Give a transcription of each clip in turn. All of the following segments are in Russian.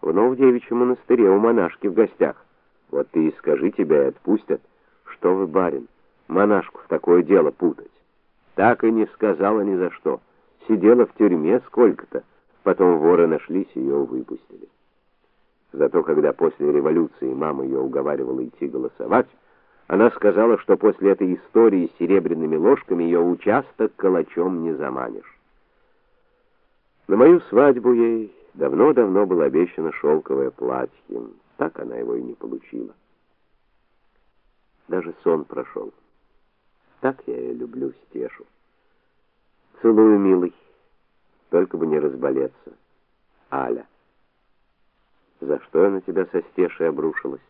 В Новодевичьем монастыре у монашки в гостях. Вот ты и скажи тебя и отпустят. Что вы, барин, монашку в такое дело путать? Так и не сказала ни за что. Сидела в тюрьме сколько-то, потом воры нашлись ее выпустили. Зато когда после революции мама ее уговаривала идти голосовать, она сказала, что после этой истории с серебряными ложками ее участок калачом не заманишь. На мою свадьбу ей давно-давно было обещано шелковое платье. Так она его и не получила. Даже сон прошел. Так я ее люблю, Стешу. Целую, милый. Только бы не разболеться. Аля. За что я на тебя со Стешей обрушилась?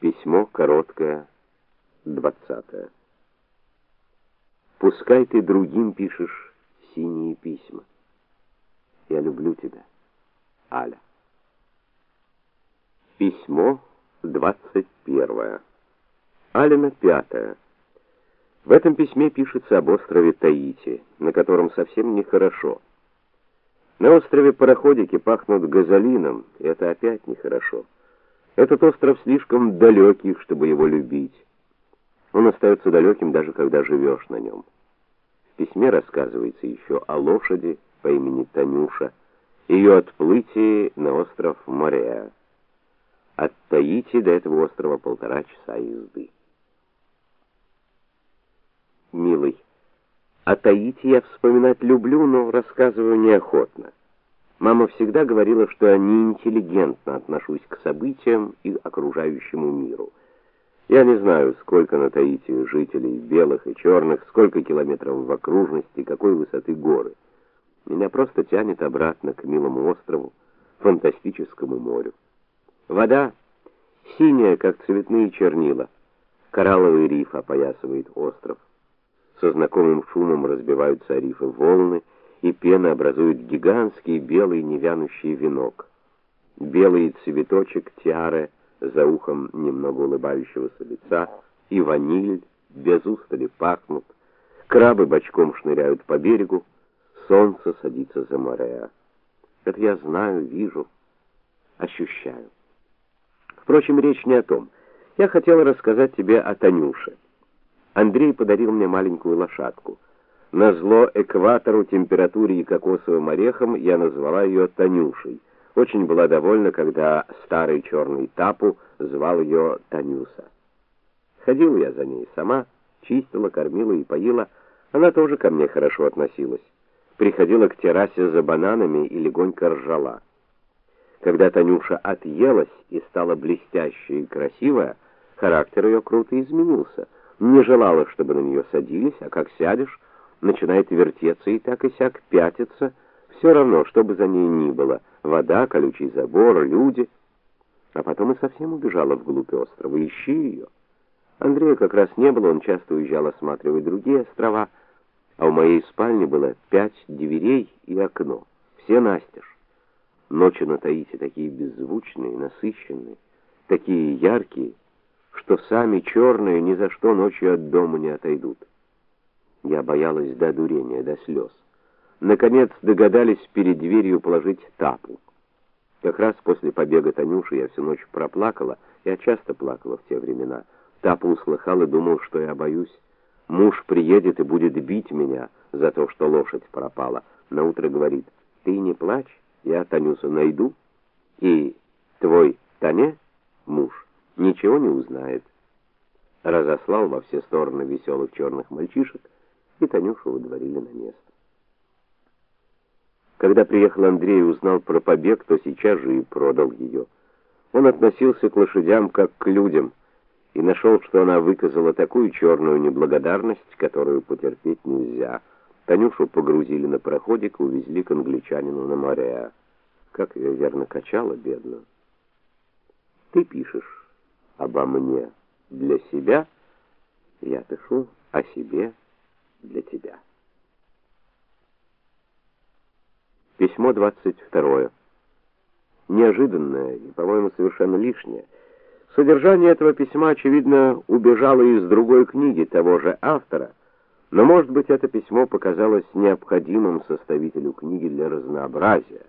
Письмо короткое, двадцатое. Пускай ты другим пишешь синие письма. Я люблю тебя, Аля. Письмо двадцать первое. Алина пятое. В этом письме пишется об острове Таити, на котором совсем нехорошо. На острове пароходики пахнут газолином, и это опять нехорошо. Этот остров слишком далекий, чтобы его любить. Он остается далеким даже когда живешь на нем. Письме рассказывается еще о лошади по имени Танюша, ее отплытии на остров Мореа. От Таити до этого острова полтора часа езды. Милый, о Таити я вспоминать люблю, но рассказываю неохотно. Мама всегда говорила, что я неинтеллигентно отношусь к событиям и окружающему миру. Я не знаю, сколько на Таити жителей, белых и черных, сколько километров в окружности, какой высоты горы. Меня просто тянет обратно к милому острову, фантастическому морю. Вода синяя, как цветные чернила. Коралловый риф опоясывает остров. Со знакомым шумом разбиваются о рифы волны, и пена образует гигантский белый невянущий венок. Белый цветочек тиары за ухом немного улыбающегося лица и ваниль без устали пахнут. Крабы бочком шныряют по берегу, солнце садится за море. Это я знаю, вижу, ощущаю. Впрочем, речь не о том. Я хотела рассказать тебе о Танюше. Андрей подарил мне маленькую лошадку. На зло экватору, температуре и кокосовым орехам я назвала ее Танюшей. Очень была довольна, когда старый черный тапу звал ее Танюса. Ходила я за ней сама, чистила, кормила и поила. Она тоже ко мне хорошо относилась. Приходила к террасе за бананами и легонько ржала. Когда Танюша отъелась и стала блестящей и красивая, характер ее круто изменился. Не желала, чтобы на нее садились, а как сядешь, начинает вертеться и так и сяк пятиться, все равно, что бы за ней ни было, вода, колючий забор, люди. А потом и совсем убежала вглубь острова, ищи ее. Андрея как раз не было, он часто уезжал осматривать другие острова, а у моей спальни было пять дверей и окно, все настежь. Ночи на Таити такие беззвучные, насыщенные, такие яркие, что сами черные ни за что ночью от дома не отойдут. Я боялась до дурения, до слез. Наконец догадались перед дверью положить тапу. Как раз после побега Танюши я всю ночь проплакала, я часто плакала в те времена. Тапу услыхал и думал, что я боюсь. Муж приедет и будет бить меня за то, что лошадь пропала. На утро говорит: "Ты не плачь, я Танюсу найду, и твой Таня, муж, ничего не узнает". Разослал во все стороны веселых черных мальчишек и Танюшу выдворили на место. Когда приехал Андрей и узнал про побег, то сейчас же и продал ее. Он относился к лошадям как к людям и нашел, что она выказала такую черную неблагодарность, которую потерпеть нельзя. Танюшу погрузили на пароходик увезли к англичанину на море. Как ее верно качало, бедную. Ты пишешь обо мне для себя, я пишу о себе для тебя. Письмо 22. Неожиданное и, по-моему, совершенно лишнее. Содержание этого письма очевидно убежало из другой книги того же автора, Но, может быть, это письмо показалось необходимым составителю книги для разнообразия.